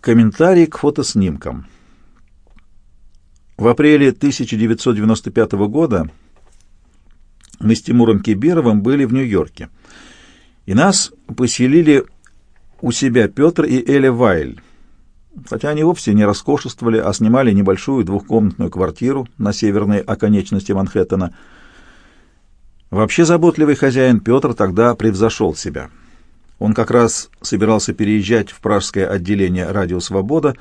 Комментарий к фотоснимкам. В апреле 1995 года мы с Тимуром Кибировым были в Нью-Йорке, и нас поселили у себя Петр и Эля Вайль, хотя они вовсе не роскошествовали, а снимали небольшую двухкомнатную квартиру на северной оконечности Манхэттена. Вообще заботливый хозяин Петр тогда превзошел себя — он как раз собирался переезжать в пражское отделение «Радио Свобода»,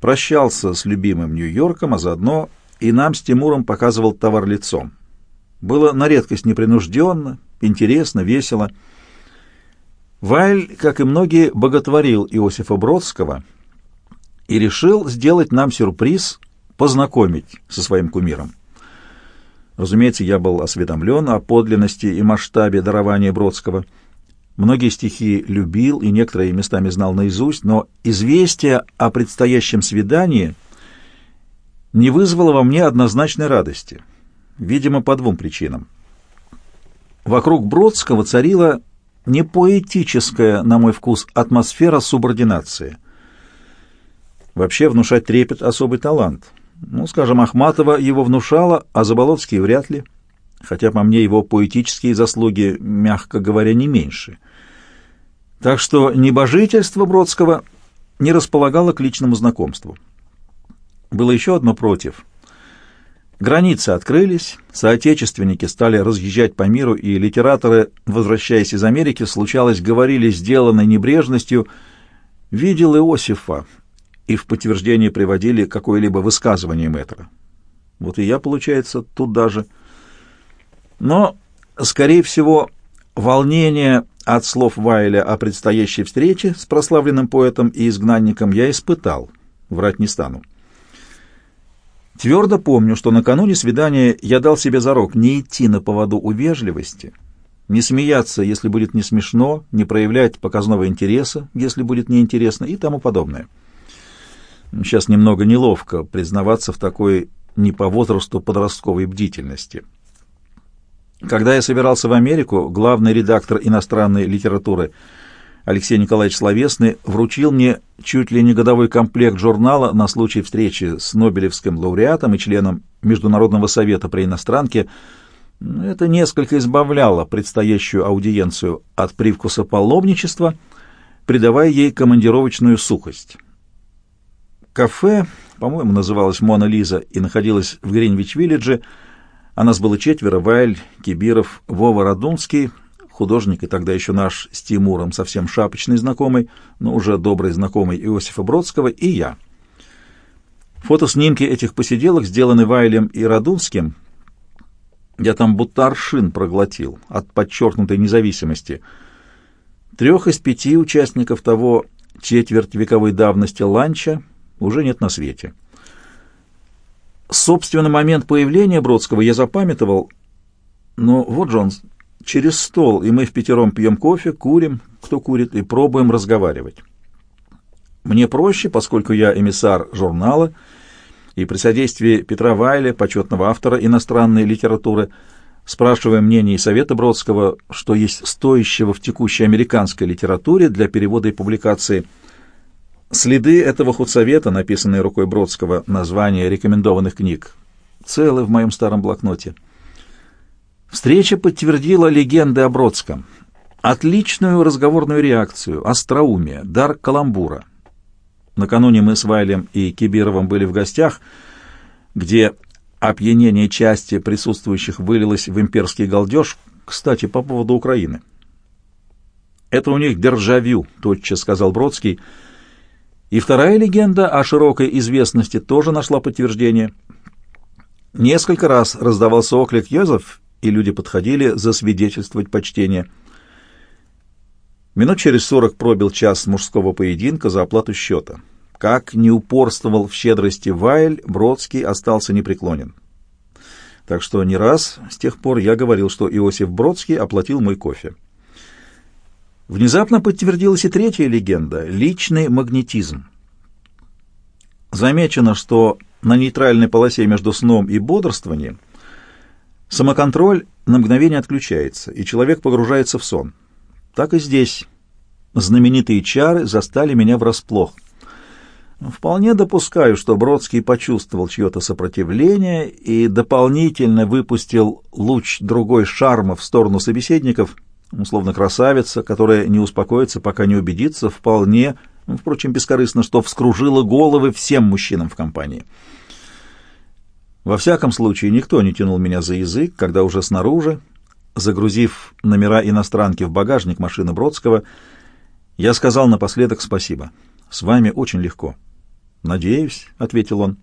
прощался с любимым Нью-Йорком, а заодно и нам с Тимуром показывал товар лицом. Было на редкость непринужденно, интересно, весело. Вайль, как и многие, боготворил Иосифа Бродского и решил сделать нам сюрприз, познакомить со своим кумиром. Разумеется, я был осведомлен о подлинности и масштабе дарования Бродского – Многие стихи любил и некоторые местами знал наизусть, но известие о предстоящем свидании не вызвало во мне однозначной радости, видимо, по двум причинам. Вокруг Бродского царила не поэтическая, на мой вкус, атмосфера субординации. Вообще внушать трепет — особый талант. Ну, скажем, Ахматова его внушала, а Заболоцкий вряд ли, хотя, по мне, его поэтические заслуги, мягко говоря, не меньше — так что небожительство Бродского не располагало к личному знакомству. Было еще одно против. Границы открылись, соотечественники стали разъезжать по миру, и литераторы, возвращаясь из Америки, случалось, говорили сделанной небрежностью «видел Иосифа» и в подтверждение приводили какое-либо высказывание мэтра. Вот и я, получается, тут даже. Но, скорее всего, волнение от слов Вайля о предстоящей встрече с прославленным поэтом и изгнанником я испытал, врать не стану. Твердо помню, что накануне свидания я дал себе зарок не идти на поводу у вежливости, не смеяться, если будет не смешно, не проявлять показного интереса, если будет неинтересно и тому подобное. Сейчас немного неловко признаваться в такой не по возрасту подростковой бдительности. Когда я собирался в Америку, главный редактор иностранной литературы Алексей Николаевич Словесный вручил мне чуть ли не годовой комплект журнала на случай встречи с Нобелевским лауреатом и членом Международного совета при иностранке. Это несколько избавляло предстоящую аудиенцию от привкуса паломничества, придавая ей командировочную сухость. Кафе, по-моему, называлось «Мона Лиза» и находилось в Гринвич-Виллидже – а нас было четверо, Вайль, Кибиров, Вова Радунский, художник и тогда еще наш с Тимуром совсем шапочный знакомый, но уже добрый знакомый Иосифа Бродского, и я. Фотоснимки этих посиделок сделаны Вайлем и Радунским. Я там будто аршин проглотил от подчеркнутой независимости. Трех из пяти участников того четверть вековой давности ланча уже нет на свете. Собственно, момент появления Бродского я запамятовал, но вот он, через стол, и мы в пятером пьем кофе, курим, кто курит, и пробуем разговаривать. Мне проще, поскольку я эмиссар журнала, и при содействии Петра Вайля, почетного автора иностранной литературы, спрашивая мнение и совета Бродского, что есть стоящего в текущей американской литературе для перевода и публикации – Следы этого худсовета, написанные рукой Бродского, названия рекомендованных книг, целы в моем старом блокноте. Встреча подтвердила легенды о Бродском. Отличную разговорную реакцию, остроумие, дар каламбура. Накануне мы с Вайлем и Кибировым были в гостях, где опьянение части присутствующих вылилось в имперский галдеж, кстати, по поводу Украины. «Это у них державю», — тотчас сказал Бродский, — и вторая легенда о широкой известности тоже нашла подтверждение. Несколько раз раздавался оклик Йозеф, и люди подходили засвидетельствовать почтение. Минут через сорок пробил час мужского поединка за оплату счета. Как не упорствовал в щедрости Вайль, Бродский остался непреклонен. Так что не раз с тех пор я говорил, что Иосиф Бродский оплатил мой кофе. Внезапно подтвердилась и третья легенда — личный магнетизм. Замечено, что на нейтральной полосе между сном и бодрствованием самоконтроль на мгновение отключается, и человек погружается в сон. Так и здесь знаменитые чары застали меня врасплох. Вполне допускаю, что Бродский почувствовал чье-то сопротивление и дополнительно выпустил луч другой шарма в сторону собеседников, условно красавица, которая не успокоится, пока не убедится, вполне, впрочем, бескорыстно, что вскружила головы всем мужчинам в компании. Во всяком случае, никто не тянул меня за язык, когда уже снаружи, загрузив номера иностранки в багажник машины Бродского, я сказал напоследок спасибо. С вами очень легко. «Надеюсь», — ответил он.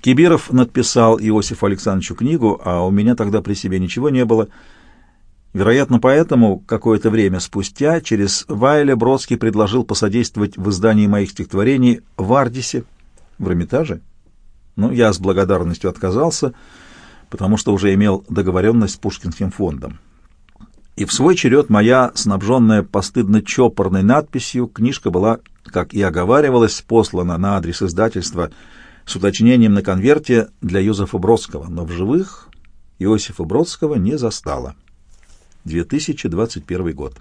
Кибиров надписал Иосифу Александровичу книгу, а у меня тогда при себе ничего не было. Вероятно, поэтому какое-то время спустя через Вайля Бродский предложил посодействовать в издании моих стихотворений в Ардисе, в Эрмитаже. Но я с благодарностью отказался, потому что уже имел договоренность с Пушкинским фондом. И в свой черед моя, снабженная постыдно чопорной надписью, книжка была как и оговаривалось, послано на адрес издательства с уточнением на конверте для Юзефа Бродского, но в живых Иосифа Бродского не застало. 2021 год.